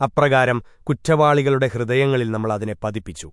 അപ്രകാരം കുറ്റവാളികളുടെ ഹൃദയങ്ങളിൽ നമ്മൾ അതിനെ പതിപ്പിച്ചു.